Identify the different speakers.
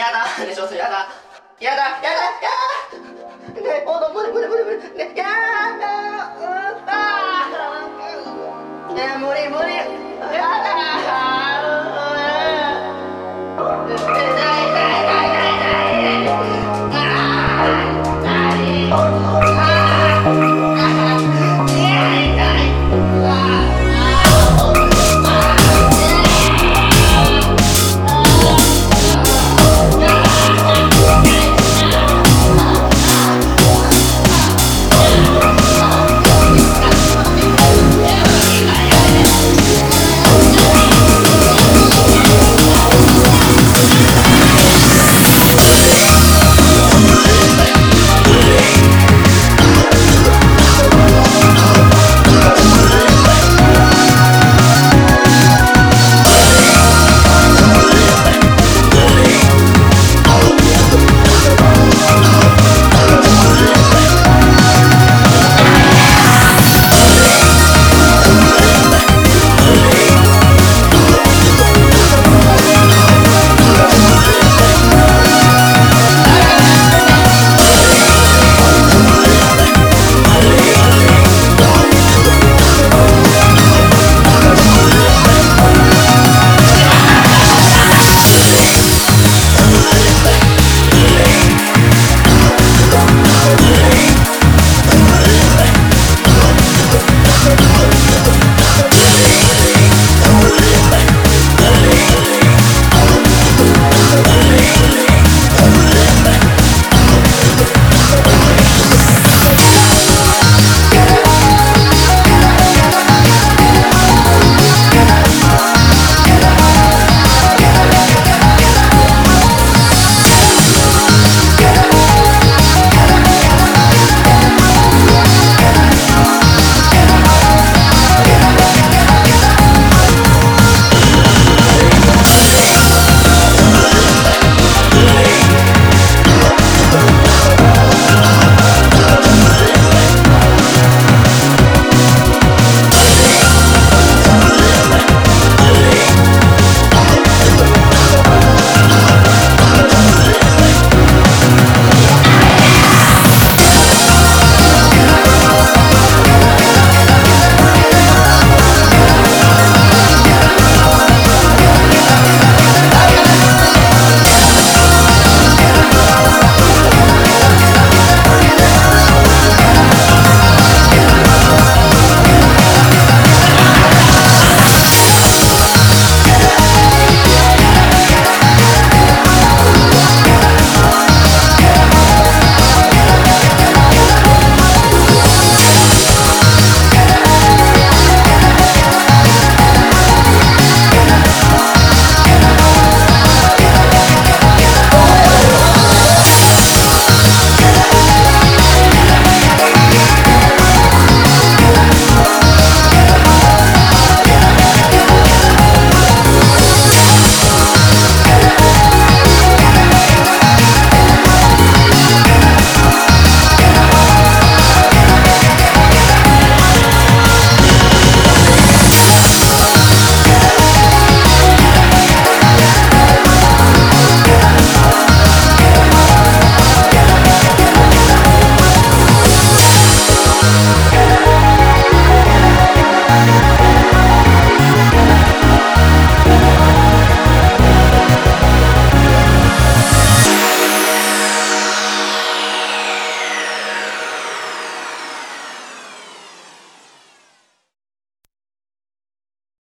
Speaker 1: やだねちょっとやだやだ。やだやだねほん無理無理無理無理やだ。うあ無理無理やだ。